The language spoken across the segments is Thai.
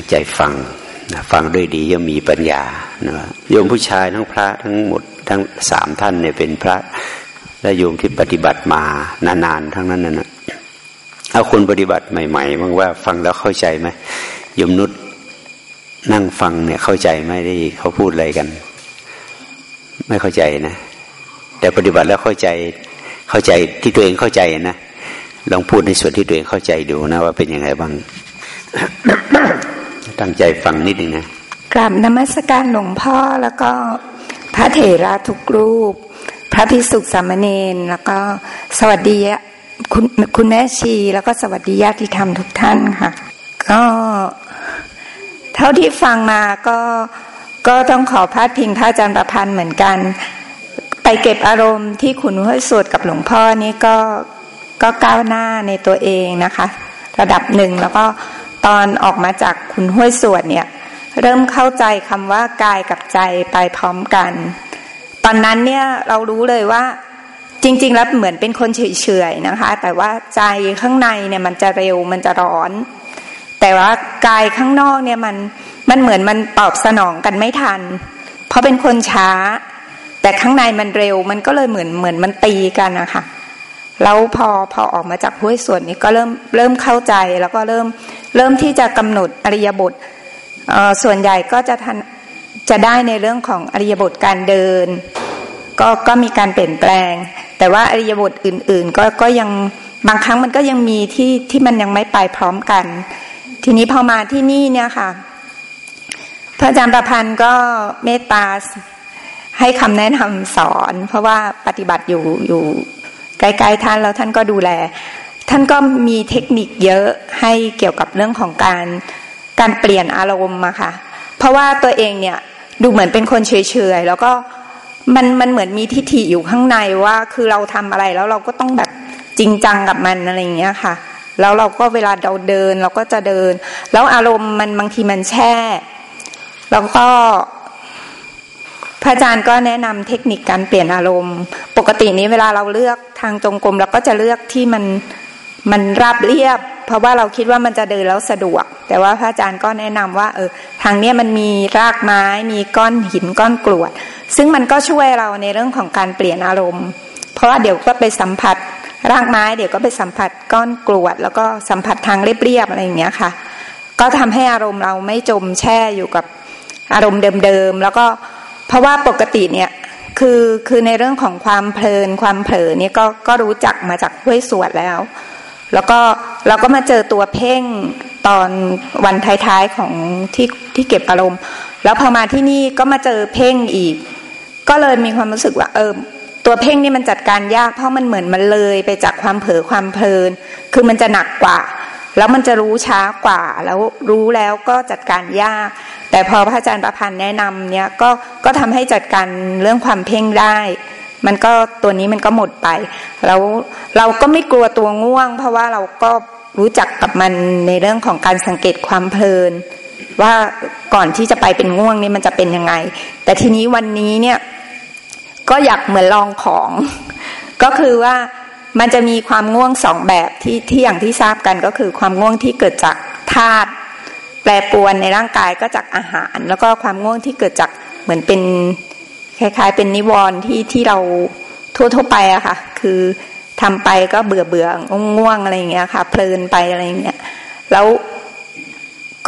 งใจฟังนะฟังด้วยดีย่อมมีปัญญานะโยมผู้ชายทั้งพระทั้งหมดทั้งสามท่านเนี่ยเป็นพระและโยมที่ปฏิบัติมานานๆทั้งนั้นนะเอาคนปฏิบัติใหม่ๆบ้างว่าฟังแล้วเข้าใจไหมโยมนุษนั่งฟังเนี่ยเข้าใจไหมได้เขาพูดอะไรกัน ไม่เข้าใจนะ แต่ปฏิบัติแล้วเข้าใจเข้าใจที่ตัวเองเข้าใจนะลองพูดในส่วนที่ตัวเองเข้าใจดูนะว่าเป็นยังไงบ้าง ตั้งใจฟังนิดนึงนะกราบนมัสการหลวงพ่อแล้วก็พระเถระทุกรูป พระพิสุขสามเณรแล้วก็สวัสดีคุณคุณแม่ชีแล้วก็สวัสดีญาติธรรมทุกท่านค่ะ ก็เท่าที่ฟังมาก็ก็ต้องขอพาดพิงพระอาจารย์ประพันธ์เหมือนกัน ไปเก็บอารมณ์ที่คุณห้วยสวดกับหลวงพ่อนี่ก็ก็ก้าวหน้าในตัวเองนะคะ ระดับหนึ่งแล้วก็ ตอนออกมาจากคุณห้วยสวดเนี่ย เริ่มเข้าใจคำว่ากายกับใจไปพร้อมกัน ตอนนั้นเนี่ยเรารู้เลยว่าจริง ๆ แล้วเหมือนเป็นคนเฉยๆนะคะ แต่ว่าใจข้างในเนี่ยมันจะเร็วมันจะร้อน แต่ว่ากายข้างนอกเนี่ยมันมันเหมือนมันตอบสนองกันไม่ทัน เพราะเป็นคนช้า แต่ข้างในมันเร็วมันก็เลยเหมือนเหมือนมันตีกันนะคะแล้วพอพอออกมาจากห้วยส่วนนี้ก็เริ่มเริ่มเข้าใจแล้วก็เริ่ม เริ่มที่จะกำหนดอริยบทส่วนใหญ่ก็จะทันจะได้ในเรื่องของอริยบทการเดิน ก็ก็มีการเปลี่ยนแปลง แต่ว่าอริยบทอื่น ๆ ก็ก็ยังบางครั้งมันก็ยังมีที่ที่มันยังไม่ไปพร้อมกัน ทีนี้พอมาที่นี่เนี่ยค่ะ พระอาจารย์ประพันธ์ก็เมตตาให้คำแนะนำสอน เพราะว่าปฏิบัติอยู่อยู่ใกล้ๆท่านแล้วท่านก็ดูแล ท่านก็มีเทคนิคเยอะให้เกี่ยวกับเรื่องของการการเปลี่ยนอารมณ์มาค่ะ เพราะว่าตัวเองเนี่ยดูเหมือนเป็นคนเฉยๆแล้วก็มันมันเหมือนมีทิฏฐิอยู่ข้างในว่า คือเราทำอะไรแล้วเราก็ต้องแบบจริงจังกับมันอะไรอย่างเงี้ยค่ะ แล้วเราก็เวลาเราเดินเราก็จะเดิน แล้วอารมณ์มันบางทีมันแช่ แล้วก็พระอาจารย์ก็แนะนำเทคนิคการเปลี่ยนอารมณ์ ปกตินี้เวลาเราเลือกทางจงกรมเราก็จะเลือกที่มัน มันราบเรียบ เพราะว่าเราคิดว่ามันจะเดินแล้วสะดวก แต่ว่าพระอาจารย์ก็แนะนำว่า เออ ทางเนี้ยมันมีรากไม้ มีก้อนหินก้อนกรวด ซึ่งมันก็ช่วยเราในเรื่องของการเปลี่ยนอารมณ์ เพราะว่าเดี๋ยวก็ไปสัมผัสรากไม้เดี๋ยวก็ไปสัมผัสก้อนกรวด แล้วก็สัมผัสทางเรียบๆอะไรอย่างเงี้ยค่ะ ก็ทำให้อารมณ์เราไม่จมแช่อยู่กับอารมณ์เดิมๆแล้วก็เพราะว่าปกติเนี่ยคือคือในเรื่องของความเพลินความเผลอเนี่ยก็ก็รู้จักมาจากห้วยสวดแล้ว แล้วก็เราก็มาเจอตัวเพ่งตอนวันท้ายๆของที่ที่เก็บอารมณ์ แล้วพอมาที่นี่ก็มาเจอเพ่งอีก ก็เลยมีความรู้สึกว่าเออตัวเพ่งนี่มันจัดการยากเพราะมันเหมือนมันเลยไปจากความเผลอความเพลิน คือมันจะหนักกว่า แล้วมันจะรู้ช้ากว่า แล้วรู้แล้วก็จัดการยาก แต่พอพระอาจารย์ประพันธ์แนะนำเนี่ยก็ก็ทำให้จัดการเรื่องความเพ่งได้ มันก็ตัวนี้มันก็หมดไป แล้วเราก็ไม่กลัวตัวง่วง เพราะว่าเราก็รู้จักกับมันในเรื่องของการสังเกตความเพลิน ว่าก่อนที่จะไปเป็นง่วงนี่มันจะเป็นยังไง แต่ทีนี้วันนี้เนี่ยก็อยากเหมือนลองของ ก็คือว่ามันจะมีความง่วงสองแบบที่ที่อย่างที่ทราบกันก็คือความง่วงที่เกิดจากธาตุแปรปวนในร่างกายก็จากอาหาร แล้วก็ความง่วงที่เกิดจากเหมือนเป็น คล้ายๆ เป็นนิวรณ์ที่ที่เราทั่วๆไปอะค่ะ คือทำไปก็เบื่อเบื่อง่วงอะไรอย่างเงี้ยค่ะ เพลินไปอะไรอย่างเงี้ยแล้ว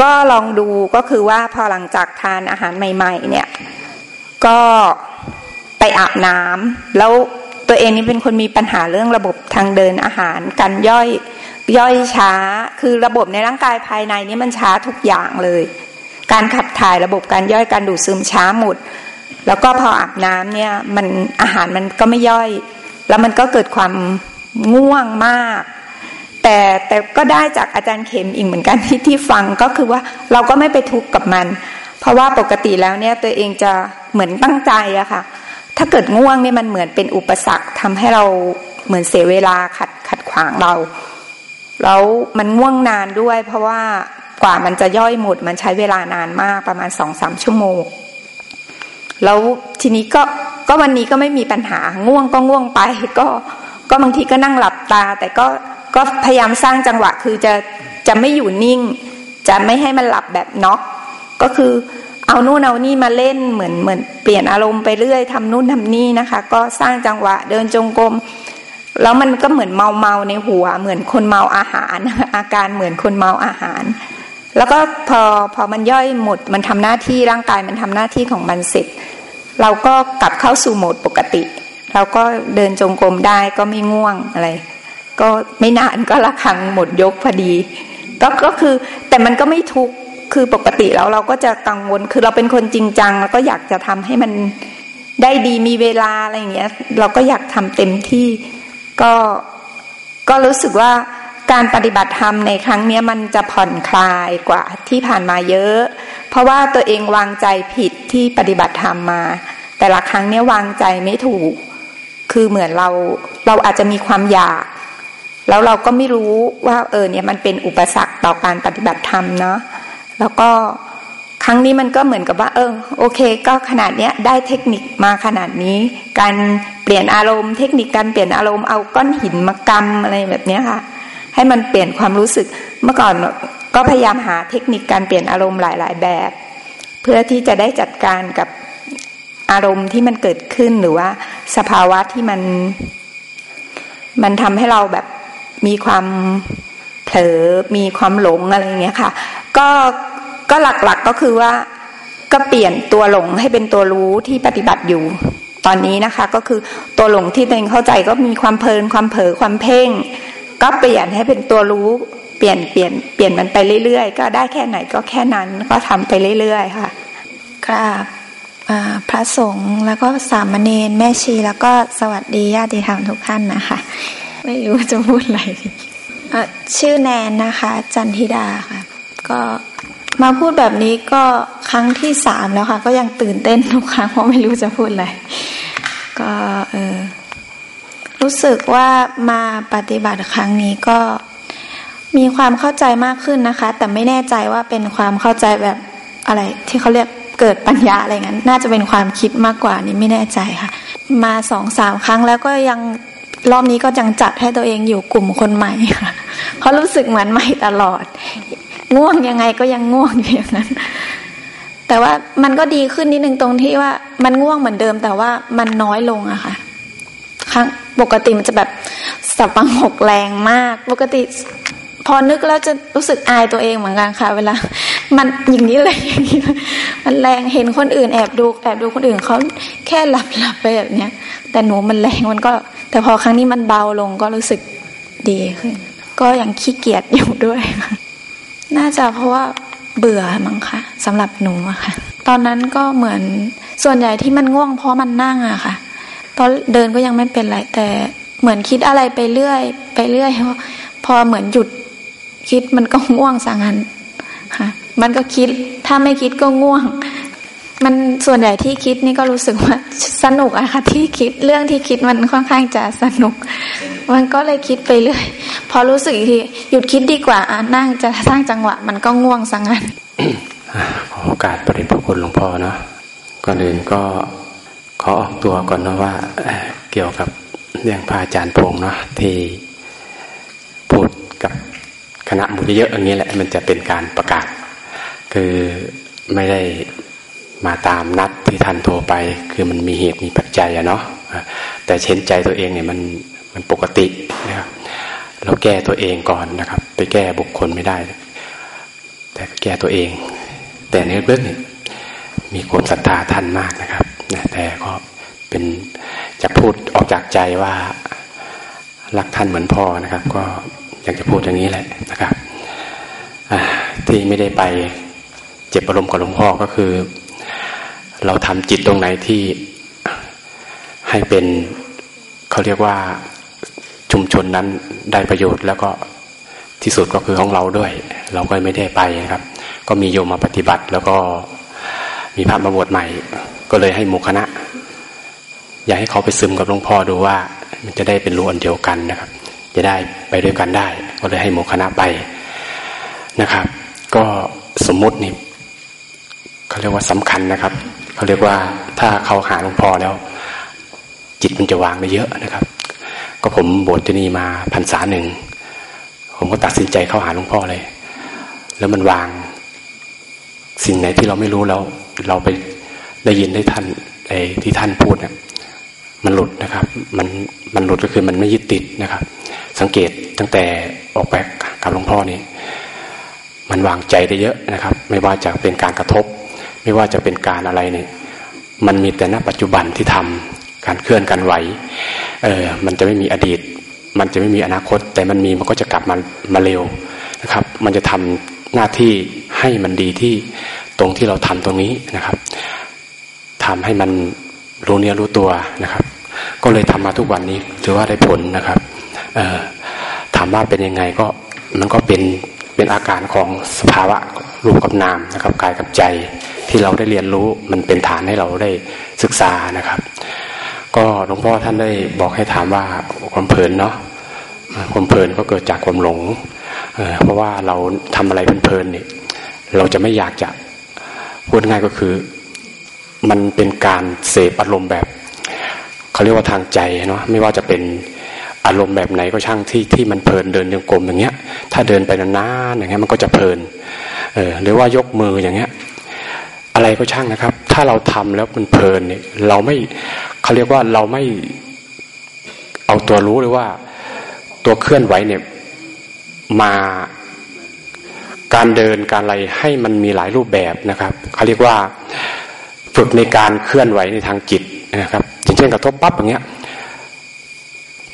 ก็ลองดูก็คือว่าพอหลังจากทานอาหารใหม่ ๆ เนี่ย ก็ไปอาบน้ำแล้วตัวเองนี่เป็นคนมีปัญหาเรื่องระบบทางเดินอาหารการย่อยย่อยช้า คือระบบในร่างกายภายในนี้มันช้าทุกอย่างเลย การขับถ่ายระบบการย่อยการดูดซึมช้าหมด แล้วก็พออาบน้ำเนี่ย มันอาหารมันก็ไม่ย่อย แล้วมันก็เกิดความง่วงมาก แต่แต่ก็ได้จากอาจารย์เข็มอีกเหมือนกันที่ที่ฟังก็คือว่าเราก็ไม่ไปทุกข์กับมัน เพราะว่าปกติแล้วเนี่ยตัวเองจะเหมือนตั้งใจอะค่ะ ถ้าเกิดง่วงเนี่ยมันเหมือนเป็นอุปสรรคทำให้เราเหมือนเสียเวลาขัดขัดขวางเรา แล้วมันง่วงนานด้วย เพราะว่ากว่ามันจะย่อยหมดมันใช้เวลานานมากประมาณสองสามชั่วโมง แล้วทีนี้ก็ก็วันนี้ก็ไม่มีปัญหาง่วงก็ง่วงไป ก็ก็บางทีก็นั่งหลับตา แต่ก็ก็พยายามสร้างจังหวะคือจะจะไม่อยู่นิ่ง จะไม่ให้มันหลับแบบน็อกก็คือเอานู่นเอานี่มาเล่นเหมือนเหมือนเปลี่ยนอารมณ์ไปเรื่อยทำนู่นทำนี่นะคะ ก็สร้างจังหวะเดินจงกรมแล้วมันก็เหมือนเมาเมาในหัว เหมือนคนเมาอาหาร อาการเหมือนคนเมาอาหาร แล้วก็พอพอมันย่อยหมด มันทำหน้าที่ร่างกายมันทำหน้าที่ของมันเสร็จ เราก็กลับเข้าสู่โหมดปกติ เราก็เดินจงกรมได้ก็ไม่ง่วงอะไร ก็ไม่นานก็ระคังหมดยกพอดีก็ก็คือแต่มันก็ไม่ทุกคือปกติแล้วเราก็จะกังวลคือเราเป็นคนจริงจัง แล้วก็อยากจะทำให้มันได้ดีมีเวลาอะไรอย่างเงี้ย เราก็อยากทำเต็มที่ก็ก็รู้สึกว่า การปฏิบัติธรรมในครั้งนี้มันจะผ่อนคลายกว่าที่ผ่านมาเยอะ เพราะว่าตัวเองวางใจผิดที่ปฏิบัติธรรมมา แต่ละครั้งเนี้ยวางใจไม่ถูก คือเหมือนเราเราอาจจะมีความอยาก แล้วเราก็ไม่รู้ว่าเออเนี่ยมันเป็นอุปสรรคต่อการปฏิบัติธรรมเนาะแล้วก็ครั้งนี้มันก็เหมือนกับว่า เออโอเค ก็ขนาดเนี้ยได้เทคนิคมาขนาดนี้ การเปลี่ยนอารมณ์เทคนิคการเปลี่ยนอารมณ์เอาก้อนหินมากำอะไรแบบเนี้ยค่ะ ให้มันเปลี่ยนความรู้สึก เมื่อก่อนก็พยายามหาเทคนิคการเปลี่ยนอารมณ์หลาย ๆ แบบ เพื่อที่จะได้จัดการกับอารมณ์ที่มันเกิดขึ้นหรือว่า สภาวะที่มัน มันทำให้เราแบบมีความเผลอมีความหลงอะไรเงี้ยค่ะ ก็ก็หลักๆกก็คือว่าก็เปลี่ยนตัวหลงให้เป็นตัวรู้ที่ปฏิบัติอยู่ตอนนี้นะคะ ก็คือตัวหลงที่ตัวเองเข้าใจก็มีความเพลินความเผลอความเพ่ง ก็เปลี่ยนให้เป็นตัวรู้ เปลี่ยนเปลี่ยนเปลี่ยนมันไปเรื่อยๆ ก็ได้แค่ไหนก็แค่นั้นก็ทำไปเรื่อยๆ ค่ะกราบพระสงฆ์แล้วก็สามเณรแม่ชีแล้วก็สวัสดีญาติธรรมทุกท่านนะคะ ไม่รู้จะพูดอะไรชื่อแนนนะคะ จันทิดาค่ะ ก็มาพูดแบบนี้ก็ครั้งที่สามแล้วค่ะ ก็ยังตื่นเต้นทุกครั้งเพราะไม่รู้จะพูดอะไร ก็เออ รู้สึกว่ามาปฏิบัติครั้งนี้ก็มีความเข้าใจมากขึ้นนะคะ แต่ไม่แน่ใจว่าเป็นความเข้าใจแบบอะไร ที่เขาเรียกเกิดปัญญาอะไรเงี้ยน่าจะเป็นความคิดมากกว่านี้ไม่แน่ใจค่ะ มาสองสามครั้งแล้วก็ยังรอบนี้ก็จังจัดให้ตัวเองอยู่กลุ่มคนใหม่ค่ะเพราะรู้สึกเหมือนใหม่ตลอด ง่วงยังไงก็ยังง่วงอยู่อย่างนั้น แต่ว่ามันก็ดีขึ้นนิดนึงตรงที่ว่ามันง่วงเหมือนเดิมแต่ว่ามันน้อยลงอะค่ะ ครั้งปกติมันจะแบบสับปังหกแรงมาก ปกติพอนึกแล้วจะรู้สึกอายตัวเองเหมือนกันค่ะ เวลา มันอย่างนี้เลยอย่างนี้มันแรงเห็นคนอื่นแอบดูแอบดูคนอื่นเขาแค่หลับหลับไปแบบเนี้ย แต่หนูมันแรงมันก็ แต่พอครั้งนี้มันเบาลงก็รู้สึกดีขึ้น ก็ยังขี้เกียจอยู่ด้วย น่าจะเพราะว่าเบื่อมั้งคะสำหรับหนูอะค่ะ ตอนนั้นก็เหมือนส่วนใหญ่ที่มันง่วงเพราะมันนั่งอะค่ะ ตอนเดินก็ยังไม่เป็นไรแต่เหมือนคิดอะไรไปเรื่อย ไปเรื่อยพอเหมือนหยุดคิดมันก็ง่วงสังหันค่ะ มันก็คิดถ้าไม่คิดก็ง่วง มันส่วนใหญ่ที่คิดนี่ก็รู้สึกว่าสนุกอะค่ะ ที่คิดเรื่องที่คิดมันค่อนข้างจะสนุก มันก็เลยคิดไปเรื่อย พอรู้สึกอีกทีหยุดคิดดีกว่าอ่านั่งจะสร้างจังหวะ มันก็ง่วงสังงันขอโอกาสปริพระคุณหลวงพ่อเนาะก่อนอื่นก็ ขอออกตัวก่อนนะว่าเกี่ยวกับเรื่องพระอาจารย์พงเนาะที่พูดกับคณะมุญเยอะอย่างนี้แหละ มันจะเป็นการประกาศ คือไม่ได้มาตามนัดที่ท่านโทรไป คือมันมีเหตุมีปัจจัยอะเนาะแต่เช่นใจตัวเองเนี่ยมันมันปกตินะครับเราแก้ตัวเองก่อนนะครับ ไปแก้บุคคลไม่ได้ แต่แก้ตัวเอง แต่ในเรื่องนี้มีความศรัทธาท่านมากนะครับ แต่ก็เป็นจะพูดออกจากใจว่ารักท่านเหมือนพ่อนะครับ ก็อยากจะพูดอย่างนี้แหละนะครับที่ไม่ได้ไปเจ็บอารมณ์กับหลวงพ่อก็คือ เราทำจิตตรงไหนที่ให้เป็นเขาเรียกว่าชุมชนนั้นได้ประโยชน์แล้วก็ที่สุดก็คือของเราด้วย เราก็ไม่ได้ไปนะครับ ก็มีโยมมาปฏิบัติ แล้วก็มีพระมาบวชใหม่ ก็เลยให้หมู่คณะ อยากให้เขาไปซึมกับหลวงพ่อดูว่า มันจะได้เป็นรู้อันเดียวกันนะครับ จะได้ไปด้วยกันได้ ก็เลยให้หมู่คณะไปนะครับ ก็สมมุตินี่เขาเรียกว่าสำคัญนะครับเขาเรียกว่าถ้าเขาหาหลวงพ่อแล้ว จิตมันจะวางได้เยอะนะครับ ก็ผมบวชที่นี่มาพรรษาหนึ่งผมก็ตัดสินใจเข้าหาหลวงพ่อเลย แล้วมันวาง สิ่งไหนที่เราไม่รู้แล้วเราไป ได้ยินได้ท่านไอ้ที่ท่านพูดเนี่ยมันหลุดนะครับ มันมันหลุดก็คือมันไม่ยึดติดนะครับ สังเกตตั้งแต่ออกไปกับหลวงพ่อนี่มันวางใจได้เยอะนะครับ ไม่ว่าจะเป็นการกระทบ ไม่ว่าจะเป็นการอะไรเนี่ยมันมีแต่ณปัจจุบันที่ทำการเคลื่อนกันไหวเออมันจะไม่มีอดีต มันจะไม่มีอนาคต แต่มันมีมันก็จะกลับมามาเร็วนะครับ มันจะทำหน้าที่ให้มันดีที่ตรงที่เราทำตรงนี้นะครับ ทำให้มันรู้เนื้อรู้ตัวนะครับ ก็เลยทำมาทุกวันนี้ถือว่าได้ผลนะครับถามว่าเป็นยังไงก็มันก็เป็นเป็นอาการของสภาวะรูปกับนามนะครับกายกับใจที่เราได้เรียนรู้มันเป็นฐานให้เราได้ศึกษานะครับ ก็หลวงพ่อท่านได้บอกให้ถามว่าความเพลินเนาะความเพลินก็เกิดจากความหลงเพราะว่าเราทำอะไรเพลินเนี่ยเราจะไม่อยากจะพูดง่ายก็คือ มันเป็นการเสพอารมณ์แบบเขาเรียกว่าทางใจเนาะไม่ว่าจะเป็นอารมณ์แบบไหนก็ช่างที่ที่มันเพลินเดินยังกลมอย่างเงี้ย ถ้าเดินไปนานๆอย่างเงี้ยมันก็จะเพลินเออหรือว่ายกมืออย่างเงี้ย อะไรก็ช่างนะครับ ถ้าเราทำแล้วมันเพลินเนี่ยเราไม่เขาเรียกว่าเราไม่เอาตัวรู้หรือว่าตัวเคลื่อนไหวเนี่ยมาการเดินการอะไรให้มันมีหลายรูปแบบนะครับเขาเรียกว่า ฝึกในการเคลื่อนไหวในทางจิตนะครับเช่นกระทบปั๊บอย่างเงี้ย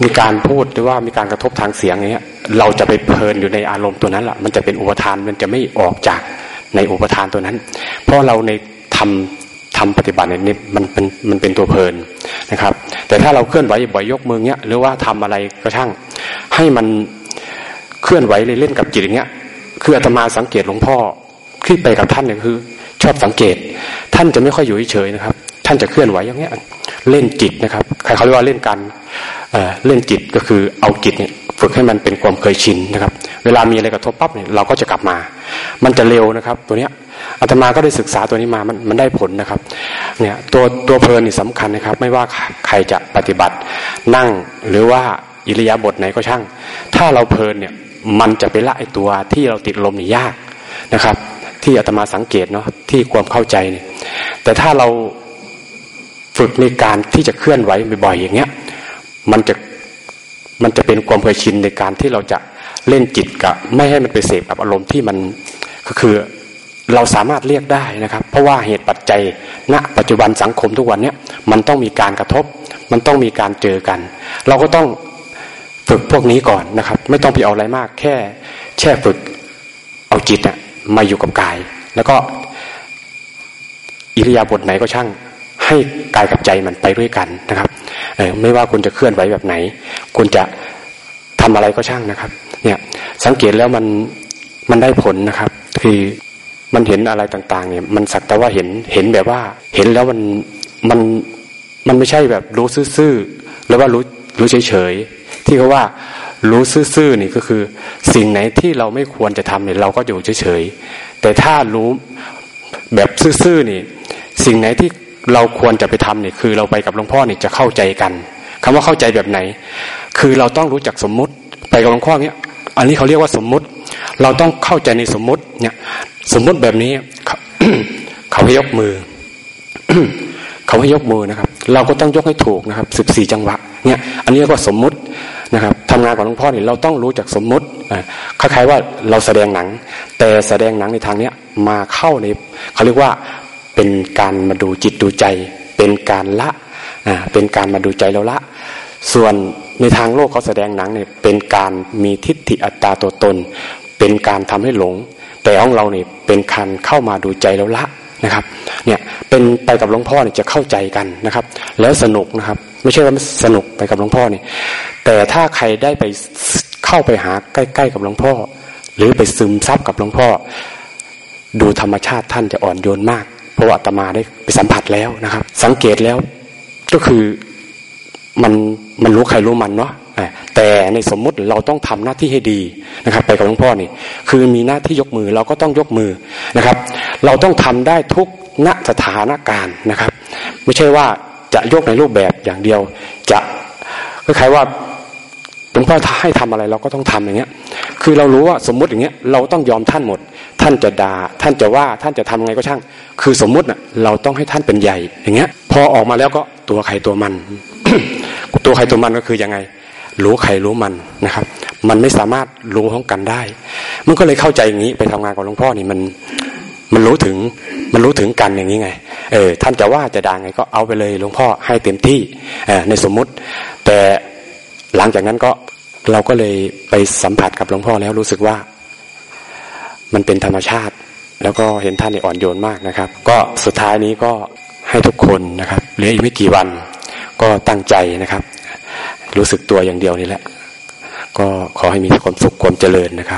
มีการพูดหรือว่ามีการกระทบทางเสียงอย่างเงี้ย เราจะไปเพลินอยู่ในอารมณ์ตัวนั้นแหละมันจะเป็นอุปทานมันจะไม่ออกจากในอุปทานตัวนั้น เพราะเราในทำทำปฏิบัติเนี่ยมันเป็นมันเป็นตัวเพลินนะครับ แต่ถ้าเราเคลื่อนไหวบ่อยยกมือเงี้ยหรือว่าทำอะไรก็ช่าง ให้มันเคลื่อนไหวเลยเล่นกับจิตอย่างเงี้ย คืออาตมาสังเกตหลวงพ่อที่ไปกับท่านเนี่ยคือ ชอบสังเกต ท่านจะไม่ค่อยอยู่เฉยนะครับ ท่านจะเคลื่อนไหวอย่างเงี้ยเล่นจิตนะครับใครเขาเรียกว่าเล่นการเล่นจิตก็คือเอาจิตเนี่ยฝึกให้มันเป็นความเคยชินนะครับ เวลามีอะไรกระทบปั๊บเนี่ยเราก็จะกลับมา มันจะเร็วนะครับ ตัวเนี้ยอาตมาก็ได้ศึกษาตัวนี้มามันมันได้ผลนะครับ เนี่ยตัวตัวเพลินนี่สำคัญนะครับ ไม่ว่าใครจะปฏิบัติ นั่งหรือว่าอิริยาบถไหนก็ช่าง ถ้าเราเพลินเนี่ยมันจะไปละไอตัวที่เราติดลมนี่ยากนะครับ ที่อาตมาสังเกตเนาะที่ความเข้าใจเนี่ยแต่ถ้าเราฝึกในการที่จะเคลื่อนไหวบ่อยๆอย่างเงี้ย มันจะมันจะเป็นความเคยชินในการที่เราจะเล่นจิตกับ ไม่ให้มันไปเสพกับอารมณ์ที่มันก็คือเราสามารถเรียกได้นะครับ เพราะว่าเหตุปัจจัยณปัจจุบันสังคมทุกวันเนี้ยมันต้องมีการกระทบ มันต้องมีการเจอกัน เราก็ต้องฝึกพวกนี้ก่อนนะครับ ไม่ต้องไปเอาอะไรมาก แค่แค่ฝึกเอาจิตอะ มาอยู่กับกาย แล้วก็อิริยาบถไหนก็ช่างให้กายกับใจมันไปด้วยกันนะครับเออไม่ว่าคุณจะเคลื่อนไหวแบบไหน คุณจะทำอะไรก็ช่างนะครับ เนี่ยสังเกตแล้วมันมันได้ผลนะครับ คือมันเห็นอะไรต่าง ๆ เนี่ย มันสักแต่ว่าเห็นเห็นแบบว่า เห็นแล้วมันมันมันไม่ใช่แบบรู้ซื่อๆหรือว่ารู้รู้เฉยๆที่เขาว่า รู้ซื่อๆนี่ก็คือ สิ่งไหนที่เราไม่ควรจะทำเนี่ยเราก็อยู่เฉยๆแต่ถ้ารู้แบบซื่อๆนี่ สิ่งไหนที่เราควรจะไปทำเนี่ยคือเราไปกับหลวงพ่อเนี่ยจะเข้าใจกันคำว่าเข้าใจแบบไหน คือเราต้องรู้จักสมมุติ ไปกับหลวงพ่อเนี่ยอันนี้เขาเรียกว่าสมมุติ เราต้องเข้าใจในสมมุติเนี่ย สมมุติแบบนี้เขาให้ยกมือเขาให้ยกมือนะครับ เราก็ต้องยกให้ถูกนะครับสิบสี่จังหวะเนี่ย อันนี้กว่าสมมุติ นะครับทำงานกับหลวงพ่อเนี่ยเราต้องรู้จักสมมุติคล้ายๆว่าเราแสดงหนัง แต่แสดงหนังในทางเนี้ยมาเข้าในเขาเรียกว่าเป็นการมาดูจิตดูใจ เป็นการละเป็นการมาดูใจเราละ ส่วนในทางโลกเขาแสดงหนังเนี่ยเป็นการมีทิฏฐิอัตตาตัวตน เป็นการทำให้หลง แต่ของเราเนี่ยเป็นการเข้ามาดูใจเราละนะครับเนี่ยเป็นไปกับหลวงพ่อเนี่ยจะเข้าใจกันนะครับ แล้วสนุกนะครับ ไม่ใช่ว่าสนุกไปกับหลวงพ่อนี่แต่ถ้าใครได้ไปเข้าไปหาใกล้ ๆ กับหลวงพ่อ หรือไปซึมซับกับหลวงพ่อ ดูธรรมชาติท่านจะอ่อนโยนมาก เพราะว่าตมาได้ไปสัมผัสแล้วนะครับ สังเกตแล้วก็คือมันมันรู้ใครรู้มันเนาะแต่ในสมมุติเราต้องทำหน้าที่ให้ดีนะครับ ไปกับหลวงพ่อนี่คือมีหน้าที่ยกมือเราก็ต้องยกมือนะครับ เราต้องทำได้ทุกณสถานการณ์นะครับ ไม่ใช่ว่า จะยกในรูปแบบอย่างเดียว จะก็คล้ายว่าหลวงพ่อให้ทำอะไรเราก็ต้องทำอย่างเงี้ย คือเรารู้ว่าสมมุติอย่างเงี้ยเราต้องยอมท่านหมด ท่านจะด่าท่านจะว่าท่านจะทำไงก็ช่าง คือสมมุติน่ะเราต้องให้ท่านเป็นใหญ่ อย่างเงี้ย พอออกมาแล้วก็ตัวใครตัวมัน ตัวใครตัวมันก็คือยังไง รู้ใครรู้มันนะครับ มันไม่สามารถรู้ท้องกันได้ มันก็เลยเข้าใจอย่างนี้ไปทำงานกับหลวงพ่อนี่มัน มันรู้ถึงมันรู้ถึงกันอย่างนี้ไง เออ ท่านจะว่าจะด่าไงก็เอาไปเลยหลวงพ่อให้เต็มที่อในสมมุติ แต่หลังจากนั้นก็เราก็เลยไปสัมผัสกับหลวงพ่อแล้วรู้สึกว่า มันเป็นธรรมชาติ แล้วก็เห็นท่านอ่อนโยนมากนะครับ ก็สุดท้ายนี้ก็ให้ทุกคนนะครับเหลืออีกไม่กี่วัน ก็ตั้งใจนะครับ รู้สึกตัวอย่างเดียวนี่แหละ ก็ขอให้มีความสุขความเจริญนะครับ